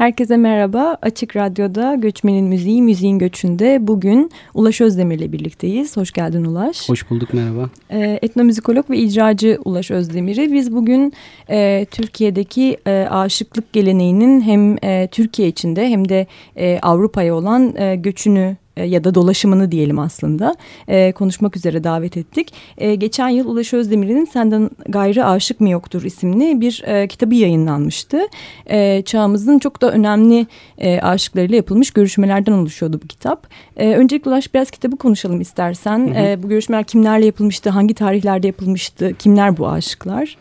Herkese merhaba. Açık Radyo'da Göçmenin Müziği, Müziğin Göçü'nde bugün Ulaş Özdemir'le birlikteyiz. Hoş geldin Ulaş. Hoş bulduk, merhaba. Ee, etnomüzikolog ve icracı Ulaş Özdemir'i biz bugün e, Türkiye'deki e, aşıklık geleneğinin hem e, Türkiye içinde hem de e, Avrupa'ya olan e, göçünü ya da dolaşımını diyelim aslında e, konuşmak üzere davet ettik. E, geçen yıl Ulaş Özdemir'in Senden Gayrı Aşık mı Yoktur isimli bir e, kitabı yayınlanmıştı. E, çağımızın çok da önemli e, aşıklarıyla yapılmış görüşmelerden oluşuyordu bu kitap. E, öncelikle Ulaş biraz kitabı konuşalım istersen. Hı hı. E, bu görüşmeler kimlerle yapılmıştı, hangi tarihlerde yapılmıştı, kimler bu aşıklar?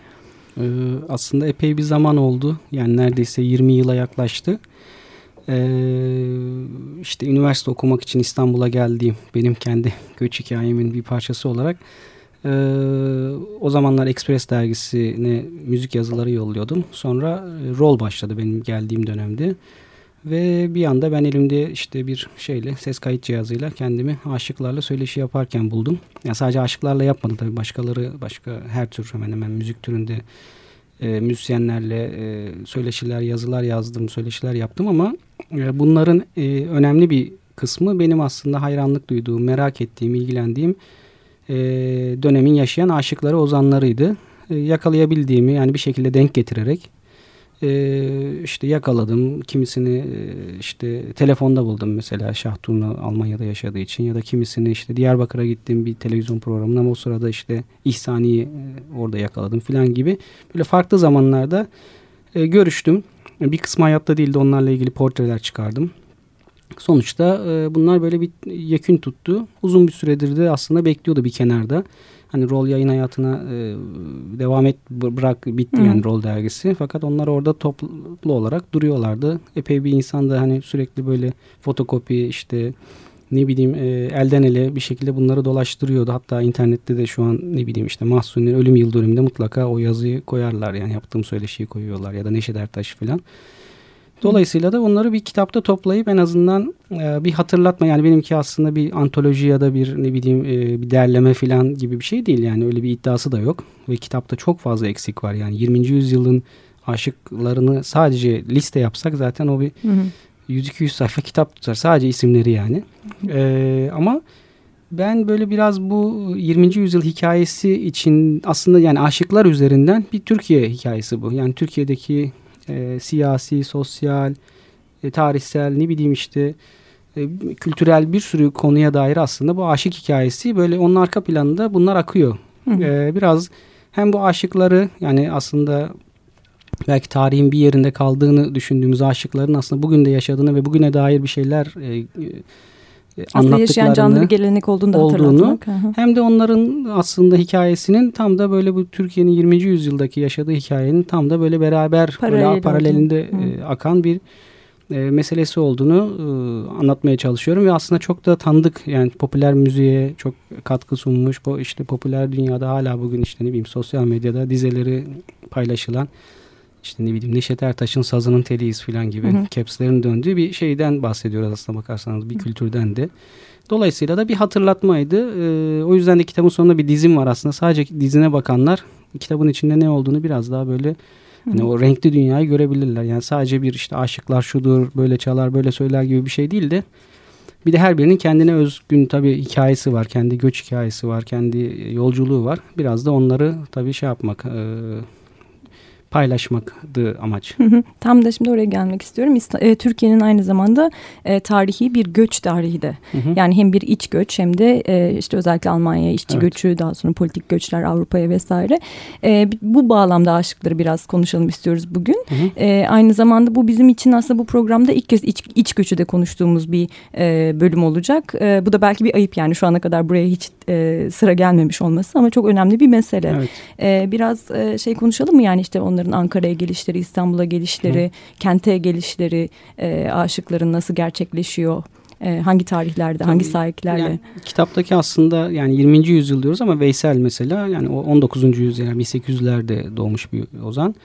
Ee, aslında epey bir zaman oldu. Yani neredeyse 20 yıla yaklaştı. Ee, işte üniversite okumak için İstanbul'a geldiğim benim kendi göç hikayemin bir parçası olarak e, o zamanlar Express dergisine müzik yazıları yolluyordum. Sonra e, rol başladı benim geldiğim dönemde. Ve bir anda ben elimde işte bir şeyle ses kayıt cihazıyla kendimi aşıklarla söyleşi yaparken buldum. Yani sadece aşıklarla yapmadım tabii başkaları başka her tür hemen hemen müzik türünde e, müzisyenlerle e, söyleşiler yazılar yazdım söyleşiler yaptım ama ee, bunların e, önemli bir kısmı benim aslında hayranlık duyduğum, merak ettiğim, ilgilendiğim e, dönemin yaşayan aşıkları, ozanlarıydı. E, yakalayabildiğimi yani bir şekilde denk getirerek e, işte yakaladım. Kimisini e, işte telefonda buldum mesela Şah Turna Almanya'da yaşadığı için ya da kimisini işte Diyarbakır'a gittiğim bir televizyon programına ama o sırada işte İhsani'yi e, orada yakaladım filan gibi. Böyle farklı zamanlarda e, görüştüm. Bir kısmı hayatta değildi onlarla ilgili portreler çıkardım. Sonuçta e, bunlar böyle bir yekün tuttu. Uzun bir süredir de aslında bekliyordu bir kenarda. Hani rol yayın hayatına e, devam et bırak bitti Hı. yani rol dergisi. Fakat onlar orada toplu olarak duruyorlardı. Epey bir insan da hani sürekli böyle fotokopi işte ne bileyim e, elden ele bir şekilde bunları dolaştırıyordu. Hatta internette de şu an ne bileyim işte Mahsuni'nin ölüm yıl dönümünde mutlaka o yazıyı koyarlar. Yani yaptığım söyleşiyi koyuyorlar ya da Neşet Ertaş falan. Dolayısıyla da onları bir kitapta toplayıp en azından e, bir hatırlatma yani benimki aslında bir antoloji ya da bir ne bileyim e, bir derleme falan gibi bir şey değil yani öyle bir iddiası da yok ve kitapta çok fazla eksik var yani 20. yüzyılın aşıklarını sadece liste yapsak zaten o bir hı hı. 100-200 sayfa kitap tutar. Sadece isimleri yani. Ee, ama ben böyle biraz bu 20. yüzyıl hikayesi için aslında yani aşıklar üzerinden bir Türkiye hikayesi bu. Yani Türkiye'deki e, siyasi, sosyal, e, tarihsel ne bileyim işte e, kültürel bir sürü konuya dair aslında bu aşık hikayesi böyle onun arka planında bunlar akıyor. E, biraz hem bu aşıkları yani aslında belki tarihin bir yerinde kaldığını düşündüğümüz aşıkların aslında bugün de yaşadığını ve bugüne dair bir şeyler e, e, aslında yaşayan canlı bir gelenek olduğunu da olduğunu, hem de onların aslında hikayesinin tam da böyle bu Türkiye'nin 20. yüzyıldaki yaşadığı hikayenin tam da böyle beraber Paralel böyle paralelinde e, akan bir e, meselesi olduğunu e, anlatmaya çalışıyorum. Ve aslında çok da tanıdık. Yani popüler müziğe çok katkı sunmuş bu işte popüler dünyada hala bugün işte ne bileyim sosyal medyada dizeleri paylaşılan işte ne bileyim Neşet Ertaş'ın sazının teliyiz falan gibi hı capslerin döndüğü bir şeyden bahsediyoruz aslında bakarsanız bir hı. kültürden de. Dolayısıyla da bir hatırlatmaydı. Ee, o yüzden de kitabın sonunda bir dizim var aslında. Sadece dizine bakanlar kitabın içinde ne olduğunu biraz daha böyle hani o renkli dünyayı görebilirler. Yani sadece bir işte aşıklar şudur, böyle çalar, böyle söyler gibi bir şey değil de bir de her birinin kendine özgün tabii hikayesi var. Kendi göç hikayesi var, kendi yolculuğu var. Biraz da onları tabii şey yapmak, e, paylaşmaktı amaç. Tam da şimdi oraya gelmek istiyorum. E, Türkiye'nin aynı zamanda e, tarihi bir göç tarihi de. Yani hem bir iç göç hem de e, işte özellikle Almanya'ya işçi evet. göçü daha sonra politik göçler Avrupa'ya vesaire. bu bağlamda aşıkları biraz konuşalım istiyoruz bugün. aynı zamanda bu bizim için aslında bu programda ilk kez iç, iç göçü de konuştuğumuz bir bölüm olacak. bu da belki bir ayıp yani şu ana kadar buraya hiç sıra gelmemiş olması ama çok önemli bir mesele. Evet. biraz şey konuşalım mı yani işte onu onların Ankara'ya gelişleri, İstanbul'a gelişleri, Hı. kente gelişleri, e, aşıkların nasıl gerçekleşiyor? E, hangi tarihlerde, Tabii, hangi sahiplerle? Yani, kitaptaki aslında yani 20. yüzyıl diyoruz ama Veysel mesela yani o 19. yüzyıl yani 1800'lerde doğmuş bir ozan.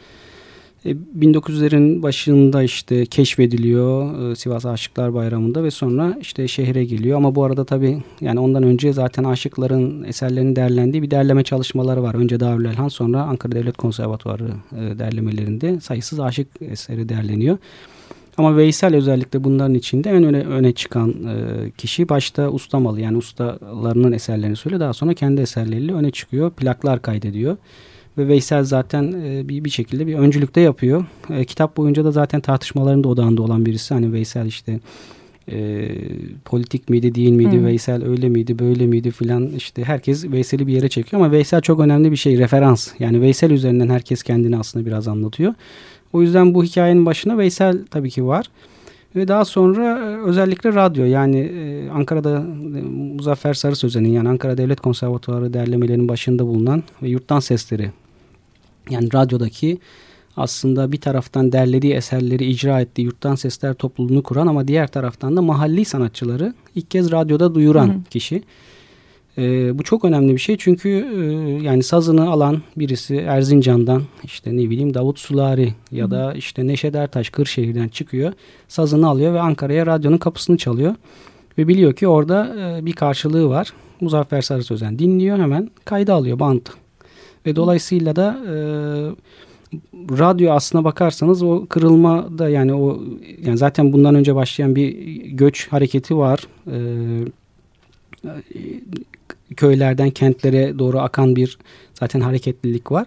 1900'lerin e, başında işte keşfediliyor e, Sivas Aşıklar Bayramı'nda ve sonra işte şehre geliyor. Ama bu arada tabii yani ondan önce zaten aşıkların eserlerinin derlendiği bir derleme çalışmaları var. Önce Darülelhan sonra Ankara Devlet Konservatuarı e, derlemelerinde sayısız aşık eseri derleniyor. Ama Veysel özellikle bunların içinde en öne, öne çıkan kişi başta ustamalı yani ustalarının eserlerini söylüyor. Daha sonra kendi eserleriyle öne çıkıyor. Plaklar kaydediyor. Ve Veysel zaten e, bir, bir şekilde bir öncülükte yapıyor. E, kitap boyunca da zaten tartışmaların da odağında olan birisi. Hani Veysel işte e, politik miydi değil miydi hmm. Veysel öyle miydi böyle miydi filan işte herkes Veysel'i bir yere çekiyor ama Veysel çok önemli bir şey referans yani Veysel üzerinden herkes kendini aslında biraz anlatıyor. O yüzden bu hikayenin başına Veysel tabii ki var. Ve daha sonra e, özellikle radyo yani Ankara'da Muzaffer Sarı Sözen'in yani Ankara Devlet Konservatuarı derlemelerinin başında bulunan ve yurttan sesleri yani radyodaki aslında bir taraftan derlediği eserleri icra ettiği yurttan sesler topluluğunu kuran ama diğer taraftan da mahalli sanatçıları ilk kez radyoda duyuran hı hı. kişi. E, bu çok önemli bir şey çünkü e, yani sazını alan birisi Erzincan'dan işte ne bileyim Davut Sulari ya da işte Neşet Ertaş Kırşehir'den çıkıyor. Sazını alıyor ve Ankara'ya radyonun kapısını çalıyor. Ve biliyor ki orada e, bir karşılığı var. Muzaffer Sarı Sözen dinliyor hemen kayda alıyor bant. Ve dolayısıyla da e, radyo aslına bakarsanız o kırılma da yani o yani zaten bundan önce başlayan bir göç hareketi var. E, köylerden kentlere doğru akan bir zaten hareketlilik var.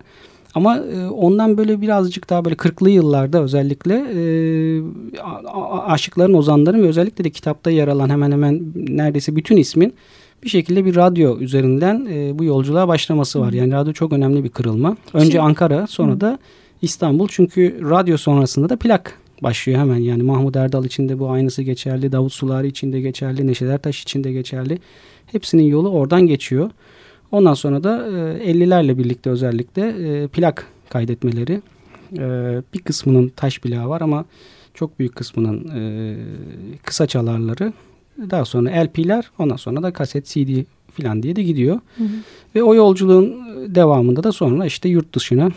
Ama ondan böyle birazcık daha böyle 40'lı yıllarda özellikle e, aşıkların, ozanların ve özellikle de kitapta yer alan hemen hemen neredeyse bütün ismin bir şekilde bir radyo üzerinden e, bu yolculuğa başlaması var. Yani radyo çok önemli bir kırılma. Önce Ankara sonra Hı. da İstanbul. Çünkü radyo sonrasında da plak başlıyor hemen. Yani Mahmut Erdal için de bu aynısı geçerli. Davut Sulari için de geçerli. Neşet Ertaş için de geçerli. Hepsinin yolu oradan geçiyor. Ondan sonra da e, 50'lerle birlikte özellikle e, plak kaydetmeleri. E, bir kısmının taş plağı var ama çok büyük kısmının e, kısa çalarları. Daha sonra LP'ler ondan sonra da kaset CD falan diye de gidiyor. Hı hı. Ve o yolculuğun devamında da sonra işte yurt dışına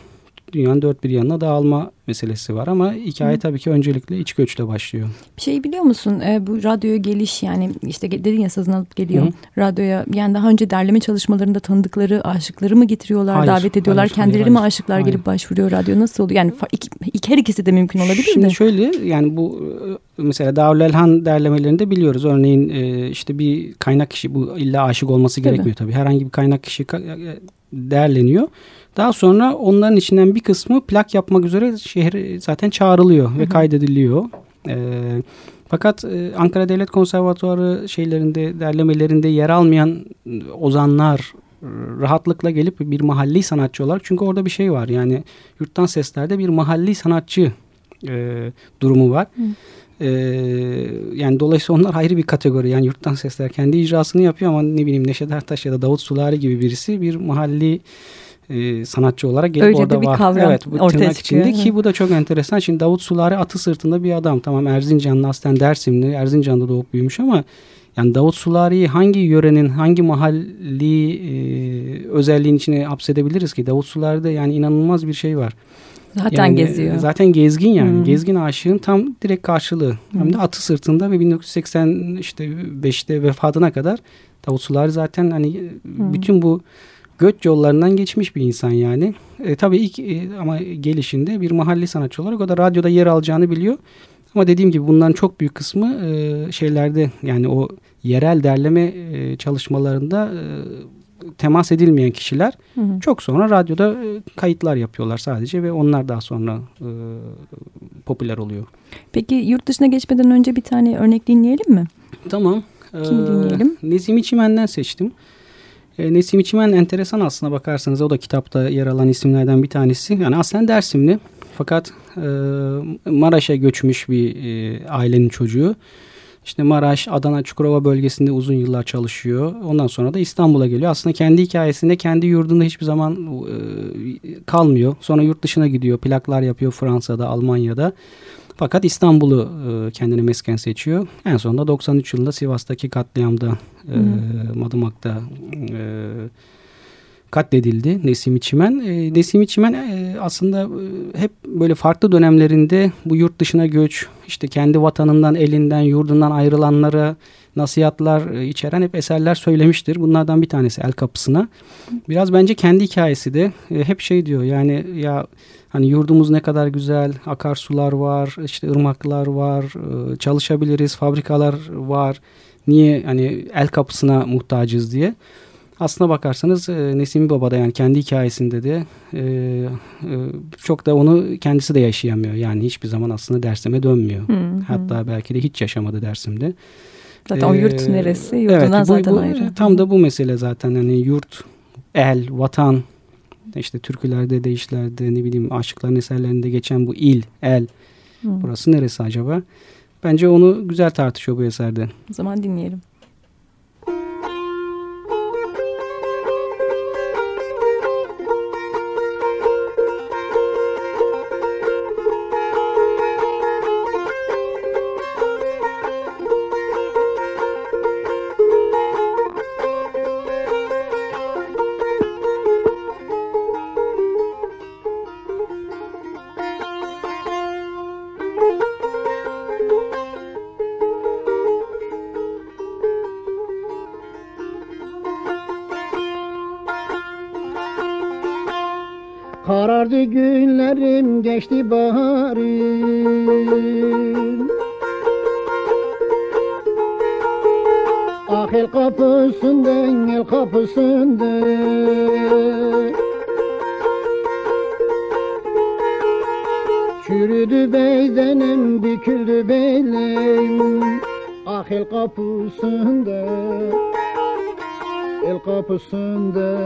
dünyanın dört bir yanına dağılma meselesi var ama hikaye Hı. tabii ki öncelikle iç göçle başlıyor. Bir şey biliyor musun e, bu radyoya geliş yani işte dedin ya sazını alıp geliyor Hı. radyoya yani daha önce derleme çalışmalarında tanıdıkları aşıkları mı getiriyorlar hayır, davet ediyorlar hayır, kendileri hayır, mi aşıklar hayır. gelip başvuruyor radyo nasıl oluyor yani iki, iki, her ikisi de mümkün olabilir Şimdi mi? Şöyle yani bu e, mesela Darül Elhan derlemelerinde biliyoruz örneğin e, işte bir kaynak kişi bu illa aşık olması tabii. gerekmiyor tabii herhangi bir kaynak kişi derleniyor. Daha sonra onların içinden bir kısmı plak yapmak üzere şehir zaten çağrılıyor ve kaydediliyor. E, fakat e, Ankara Devlet Konservatuarı şeylerinde derlemelerinde yer almayan ozanlar rahatlıkla gelip bir mahalli sanatçı olarak çünkü orada bir şey var yani yurttan seslerde bir mahalli sanatçı e, durumu var. Hı. Ee, yani dolayısıyla onlar ayrı bir kategori. Yani yurttan sesler kendi icrasını yapıyor ama ne bileyim Neşet Ertaş ya da Davut Sulari gibi birisi bir mahalli e, sanatçı olarak gelip Öyle orada bir var. kavram evet, bu ortaya çıkıyor. Içinde, ki bu da çok enteresan. Şimdi Davut Sulari atı sırtında bir adam. Tamam Erzincanlı aslen Dersimli. Erzincan'da doğup büyümüş ama yani Davut Sulari'yi hangi yörenin, hangi mahalli e, özelliğin içine hapsedebiliriz ki? Davut Sulari'de yani inanılmaz bir şey var. Zaten yani, geziyor. Zaten gezgin yani. Hmm. Gezgin aşığın tam direkt karşılığı. Hmm. Hem de atı sırtında ve 1980 işte 5'te vefatına kadar Davut Sulari zaten hani hmm. bütün bu göç yollarından geçmiş bir insan yani. E, tabii ilk e, ama gelişinde bir mahalli sanatçı olarak o da radyoda yer alacağını biliyor. Ama dediğim gibi bunların çok büyük kısmı e, şeylerde yani o yerel derleme e, çalışmalarında e, temas edilmeyen kişiler hı hı. çok sonra radyoda e, kayıtlar yapıyorlar sadece ve onlar daha sonra e, popüler oluyor. Peki yurt dışına geçmeden önce bir tane örnek dinleyelim mi? Tamam. Kim ee, dinleyelim? Nezimi Çimen'den seçtim. E, Nesim İçimen enteresan aslına bakarsanız o da kitapta yer alan isimlerden bir tanesi. Yani aslen Dersimli fakat e, Maraş'a göçmüş bir e, ailenin çocuğu. İşte Maraş, Adana, Çukurova bölgesinde uzun yıllar çalışıyor. Ondan sonra da İstanbul'a geliyor. Aslında kendi hikayesinde kendi yurdunda hiçbir zaman e, kalmıyor. Sonra yurt dışına gidiyor. Plaklar yapıyor Fransa'da, Almanya'da. Fakat İstanbul'u e, kendine mesken seçiyor. En sonunda 93 yılında Sivas'taki katliamda, e, Madımak'ta e, katledildi Nesimi Çimen. E, Nesimi Çimen e, aslında e, hep böyle farklı dönemlerinde bu yurt dışına göç, işte kendi vatanından, elinden, yurdundan ayrılanlara nasihatlar e, içeren hep eserler söylemiştir. Bunlardan bir tanesi El Kapısına. Biraz bence kendi hikayesi de e, hep şey diyor yani ya hani yurdumuz ne kadar güzel, akarsular var, işte ırmaklar var, e, çalışabiliriz, fabrikalar var. Niye hani el kapısına muhtacız diye. Aslına bakarsanız e, Nesimi Baba da yani kendi hikayesinde de e, e, çok da onu kendisi de yaşayamıyor. Yani hiçbir zaman aslında dersime dönmüyor. Hı hı. Hatta belki de hiç yaşamadı dersimde. Zaten ee, o yurt neresi? Yurdundan evet, bu, zaten bu, ayrı. Tam da bu mesele zaten. Hani yurt, el, vatan, işte türkülerde, deyişlerde, ne bileyim aşıkların eserlerinde geçen bu il, el. Hı. Burası neresi acaba? Bence onu güzel tartışıyor bu eserde. O zaman dinleyelim. Karardı günlerim geçti baharım. Ah el kapısından el kapısından Çürüdü beydenim büküldü beylem Ah el kapısında El kapısında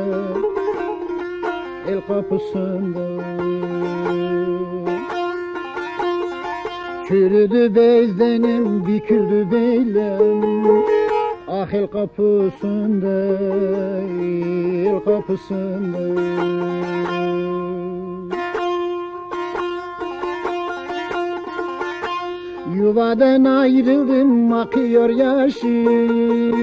el kapısında. Çürüdü bezdenim, büküldü beylem Ah el kapısında, el kapısında. Yuvadan ayrıldım akıyor yaşım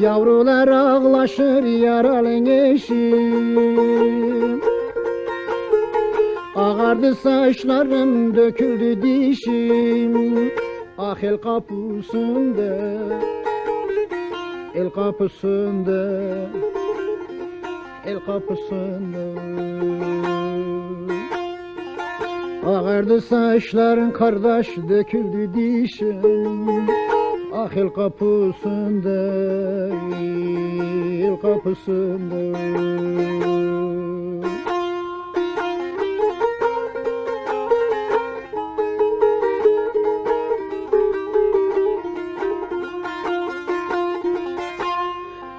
Yavrular ağlaşır yaralı eşim Ağardı saçlarım döküldü dişim. Ah el kapısında El kapısında El kapısında. Ağardı saçların kardeş döküldü dişim Ah el kapısında, el kapısında.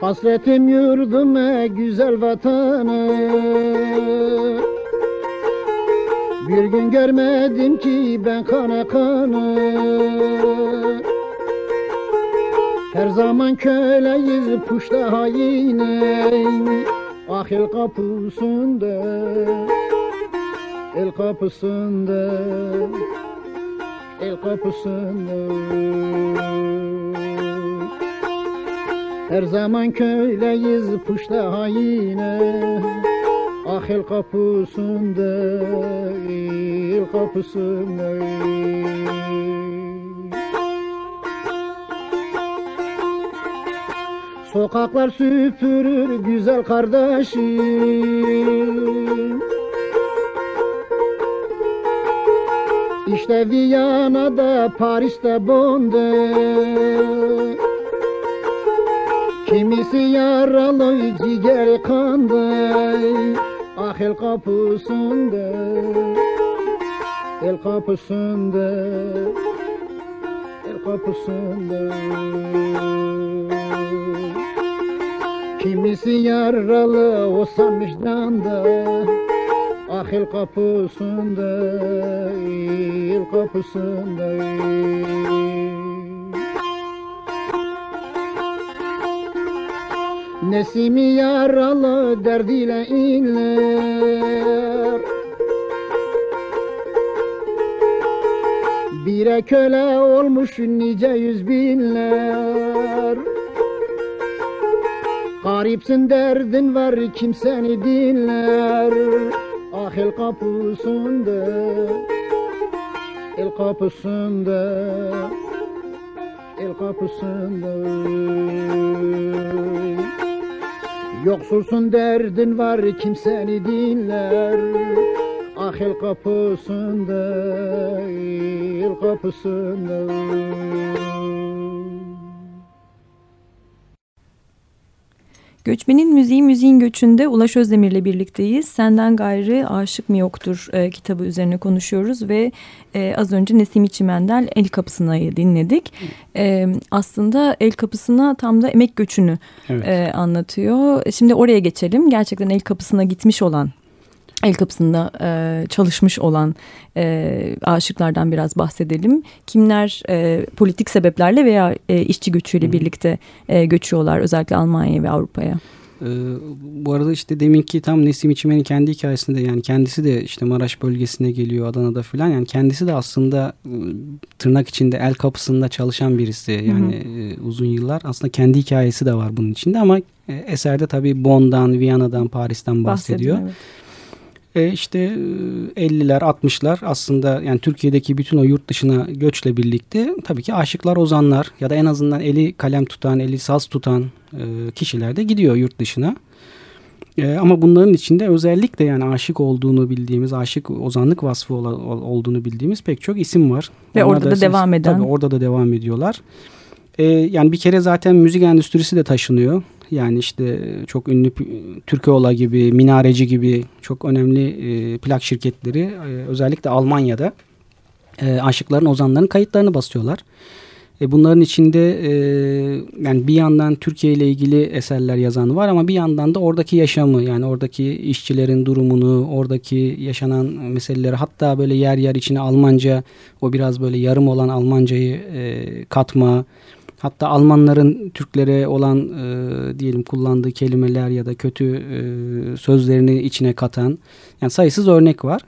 Hasretim yurduma güzel vatana. Bir gün görmedim ki ben kana kana her zaman köleyiz puşta haine Ah el kapısında El kapısında El kapısında. Her zaman köleyiz puşta haine Ah el kapısında El kapısında Sokaklar süpürür güzel kardeşim. İşte Viyana'da, Paris'te Bonde. Kimisi yaralı ciğer kanda Ah el kapısında. El kapısında. El kapısında Kimisi yaralı olsa vicdanda Ah el kapısında, el kapısında. Nesimi yaralı derdiyle inler. Bire köle olmuş nice yüz binler Garipsin derdin var kim seni dinler? Ah el kapısında El kapısında El kapısında. Yoksulsun derdin var kim seni dinler? Ah el kapısında El kapısında Göçmenin Müziği Müziğin Göçünde Ulaş Özdemir'le birlikteyiz. Senden gayrı aşık mı yoktur e, kitabı üzerine konuşuyoruz ve e, az önce Nesim İçimendel El Kapısına'yı dinledik. E, aslında El Kapısına tam da emek göçünü evet. e, anlatıyor. Şimdi oraya geçelim. Gerçekten El Kapısına gitmiş olan el kapısında e, çalışmış olan e, aşıklardan biraz bahsedelim. Kimler e, politik sebeplerle veya e, işçi göçüyle birlikte e, göçüyorlar özellikle Almanya'ya ve Avrupa'ya? Ee, bu arada işte deminki tam Nesim İçimen'in kendi hikayesinde yani kendisi de işte Maraş bölgesine geliyor Adana'da falan yani kendisi de aslında tırnak içinde el kapısında çalışan birisi yani hı hı. E, uzun yıllar aslında kendi hikayesi de var bunun içinde ama e, eserde tabii Bonn'dan, Viyana'dan, Paris'ten bahsediyor. bahsediyor evet. E işte 50'ler 60'lar aslında yani Türkiye'deki bütün o yurt dışına göçle birlikte tabii ki aşıklar ozanlar ya da en azından eli kalem tutan eli saz tutan e, kişiler de gidiyor yurt dışına. E, ama bunların içinde özellikle yani aşık olduğunu bildiğimiz, aşık ozanlık vasfı ol, olduğunu bildiğimiz pek çok isim var. Ve Onlar orada da, da devam eden. Tabii orada da devam ediyorlar. E, yani bir kere zaten müzik endüstrisi de taşınıyor. Yani işte çok ünlü Türkoğlu gibi, Minareci gibi çok önemli e, plak şirketleri e, özellikle Almanya'da e, aşıkların, ozanların kayıtlarını basıyorlar. Bunların içinde yani bir yandan Türkiye ile ilgili eserler yazan var ama bir yandan da oradaki yaşamı yani oradaki işçilerin durumunu, oradaki yaşanan meseleleri hatta böyle yer yer içine Almanca o biraz böyle yarım olan Almancayı e, katma, Hatta Almanların Türklere olan e, diyelim kullandığı kelimeler ya da kötü e, sözlerini içine katan yani sayısız örnek var.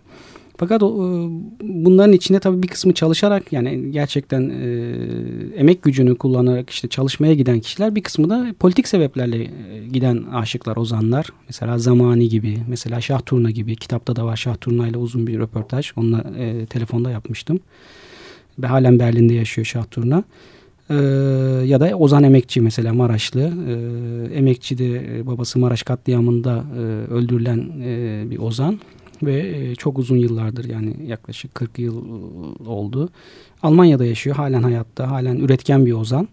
Fakat o, e, bunların içine tabii bir kısmı çalışarak yani gerçekten e, emek gücünü kullanarak işte çalışmaya giden kişiler bir kısmı da politik sebeplerle e, giden aşıklar, ozanlar. Mesela Zamani gibi, mesela Şah Turna gibi. Kitapta da var Şah Turna ile uzun bir röportaj. Onunla e, telefonda yapmıştım. Ve halen Berlin'de yaşıyor Şah Turna. Ee, ya da Ozan Emekçi mesela Maraşlı. Ee, Emekçi de e, babası Maraş katliamında e, öldürülen e, bir Ozan ve çok uzun yıllardır yani yaklaşık 40 yıl oldu. Almanya'da yaşıyor halen hayatta halen üretken bir Ozan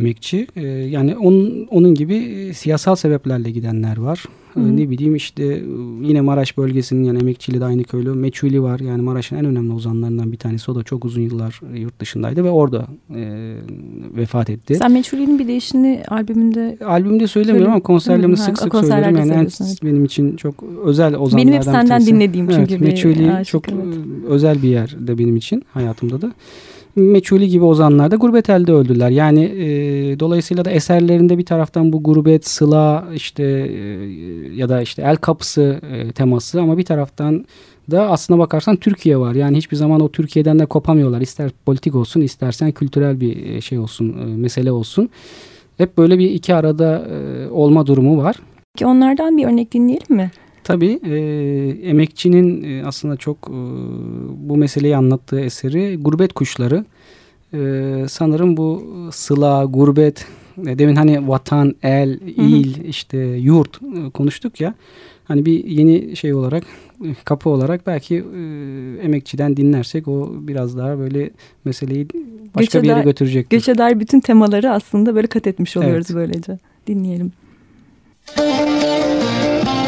emekçi. E, yani onun, onun gibi e, siyasal sebeplerle gidenler var. Hı. Ne bileyim işte yine Maraş bölgesinin yani emekçili de aynı köylü. Meçhuli var yani Maraş'ın en önemli ozanlarından bir tanesi. O da çok uzun yıllar yurt dışındaydı ve orada e, vefat etti. Sen Meçhuli'nin bir değişini albümünde... Albümde söylemiyorum ama konserlerimde sık sık söylerim. Yani en, benim için çok özel ozanlardan Benim hep senden dinlediğim çünkü evet, Meçhuli çok evet. özel bir yerde benim için hayatımda da meçhuli gibi ozanlar da gurbet elde öldüler. Yani e, dolayısıyla da eserlerinde bir taraftan bu gurbet, sıla işte e, ya da işte el kapısı e, teması ama bir taraftan da aslına bakarsan Türkiye var. Yani hiçbir zaman o Türkiye'den de kopamıyorlar. İster politik olsun istersen kültürel bir e, şey olsun, e, mesele olsun. Hep böyle bir iki arada e, olma durumu var. Onlardan bir örnek dinleyelim mi? Tabii e, emekçinin e, aslında çok e, bu meseleyi anlattığı eseri Gurbet Kuşları. E, sanırım bu sıla, gurbet, e, demin hani vatan, el, il, hı hı. işte yurt e, konuştuk ya. Hani bir yeni şey olarak, kapı olarak belki e, emekçiden dinlersek o biraz daha böyle meseleyi başka göçe bir yere götürecektir. Göçe dair bütün temaları aslında böyle kat etmiş oluyoruz evet. böylece. Dinleyelim. Müzik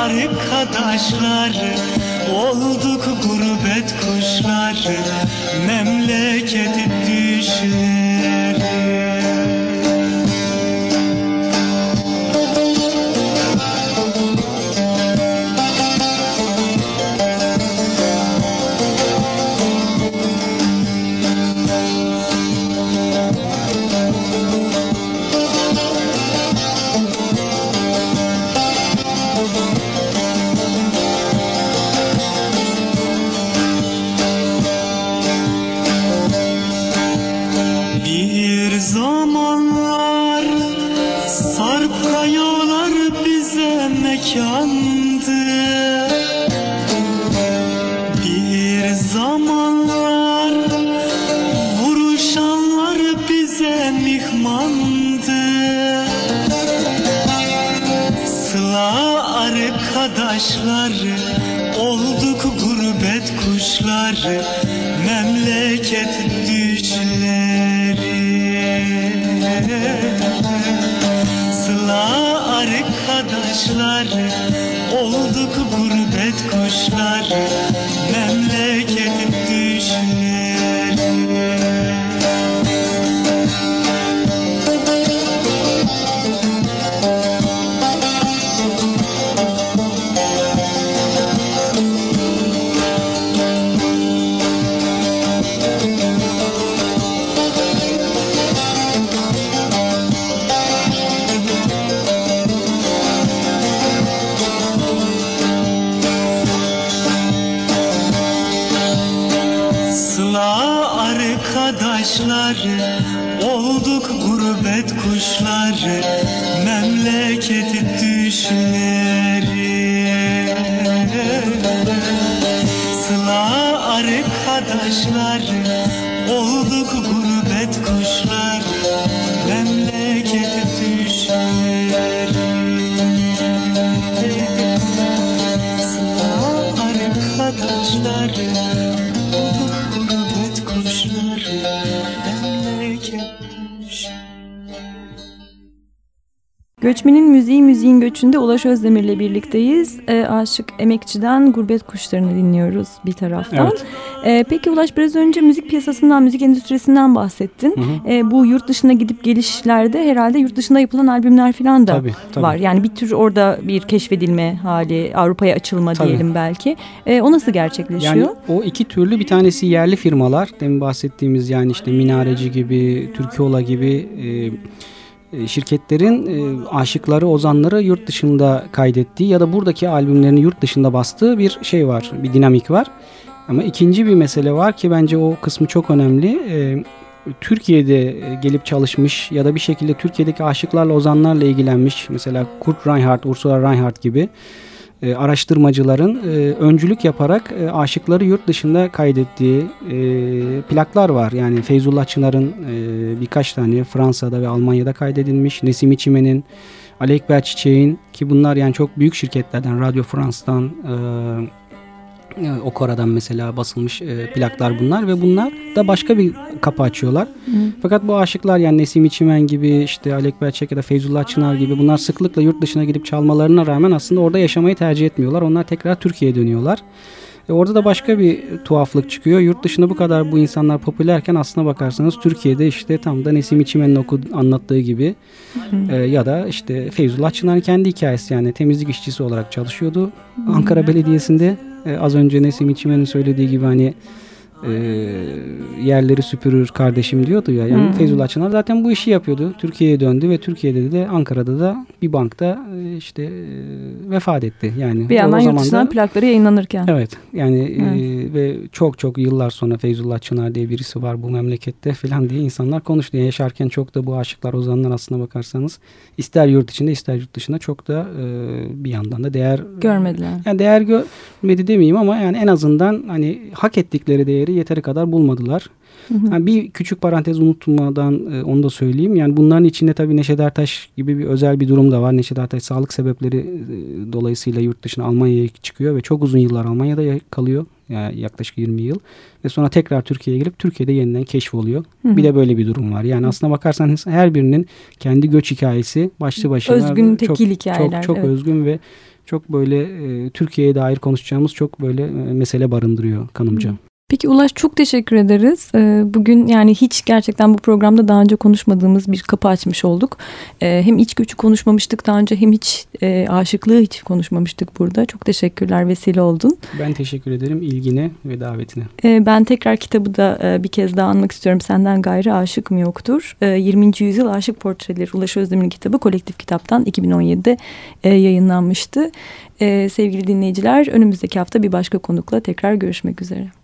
Sıla arkadaşları Olduk gurbet kuşları Memleket düşleri arkadaşları olduk gurbet kuşları memleket düşleri. Sıla arkadaşları Göçmenin müziği müziğin göçünde Ulaş Özdemir'le birlikteyiz. E, Aşık Emekçi'den Gurbet Kuşlarını dinliyoruz bir taraftan. Evet. E, peki Ulaş biraz önce müzik piyasasından, müzik endüstrisinden bahsettin. Hı hı. E, bu yurt dışına gidip gelişlerde herhalde yurt dışında yapılan albümler falan da Tabii, tabii. var. Yani bir tür orada bir keşfedilme hali, Avrupa'ya açılma Tabii. diyelim belki. E, o nasıl gerçekleşiyor? Yani o iki türlü bir tanesi yerli firmalar. Demin bahsettiğimiz yani işte Minareci gibi, Türkoğla gibi e, şirketlerin e, aşıkları, ozanları yurt dışında kaydettiği ya da buradaki albümlerini yurt dışında bastığı bir şey var, bir dinamik var. Ama ikinci bir mesele var ki bence o kısmı çok önemli. E, Türkiye'de e, gelip çalışmış ya da bir şekilde Türkiye'deki aşıklarla, ozanlarla ilgilenmiş. Mesela Kurt Reinhardt, Ursula Reinhardt gibi e, araştırmacıların e, öncülük yaparak e, aşıkları yurt dışında kaydettiği plaklar var. Yani Feyzullah Çınar'ın birkaç tane Fransa'da ve Almanya'da kaydedilmiş. Nesim İçimen'in, Ali Ekber Çiçek'in ki bunlar yani çok büyük şirketlerden, e, e, Okora'dan mesela basılmış e, plaklar bunlar ve bunlar da başka bir kapı açıyorlar. Fakat bu aşıklar yani Nesim İçimen gibi işte Ali Ekber Çek ya da Feyzullah Çınar gibi bunlar sıklıkla yurt dışına gidip çalmalarına rağmen aslında orada yaşamayı tercih etmiyorlar. Onlar tekrar Türkiye'ye dönüyorlar. E orada da başka bir tuhaflık çıkıyor. Yurt dışında bu kadar bu insanlar popülerken aslına bakarsanız Türkiye'de işte tam da Nesim İçimen'in oku, anlattığı gibi e, ya da işte Feyzullah Çınar'ın kendi hikayesi yani temizlik işçisi olarak çalışıyordu. Ankara Belediyesi'nde e, az önce Nesim İçimen'in söylediği gibi hani e, yerleri süpürür kardeşim diyordu ya. Yani Hmm. Feyzullah Çınar zaten bu işi yapıyordu. Türkiye'ye döndü ve Türkiye'de de Ankara'da da bir bankta e, işte e, vefat etti. Yani bir yandan yurt dışından plakları yayınlanırken. Evet yani e, Evet. ve çok çok yıllar sonra Feyzullah Çınar diye birisi var bu memlekette falan diye insanlar konuştu. Yani yaşarken çok da bu aşıklar ozanlar aslına bakarsanız ister yurt içinde ister yurt dışında çok da e, bir yandan da değer Görmediler. yani değer görmedi demeyeyim ama yani en azından hani hak ettikleri değeri yeteri kadar bulmadılar. Yani bir küçük parantez unutmadan e, onu da söyleyeyim. Yani bunların içinde tabii Neşet Ertaş gibi bir özel bir durum da var. Neşet Ertaş sağlık sebepleri e, dolayısıyla yurt dışına Almanya'ya çıkıyor ve çok uzun yıllar Almanya'da ya- kalıyor. Yani yaklaşık 20 yıl. Ve sonra tekrar Türkiye'ye gelip Türkiye'de yeniden keşfoluyor. Hı hı. Bir de böyle bir durum var. Yani aslına bakarsan her birinin kendi göç hikayesi başlı başına Özgün, çok, tekil hikayeler, Çok, çok evet. özgün ve çok böyle e, Türkiye'ye dair konuşacağımız çok böyle e, mesele barındırıyor kanımca. Peki Ulaş çok teşekkür ederiz. Ee, Bugün yani hiç gerçekten bu programda daha önce konuşmadığımız bir kapı açmış olduk. Ee, Hem iç göçü konuşmamıştık daha önce hem hiç e, aşıklığı hiç konuşmamıştık burada. Çok teşekkürler vesile oldun. Ben teşekkür ederim ilgine ve davetine. Ee, Ben tekrar kitabı da e, bir kez daha anmak istiyorum. Senden gayrı aşık mı yoktur? Ee, 20. Yüzyıl Aşık Portreleri Ulaş Özdemir'in kitabı Kolektif Kitap'tan 2017'de e, yayınlanmıştı. Sevgili dinleyiciler önümüzdeki hafta bir başka konukla tekrar görüşmek üzere.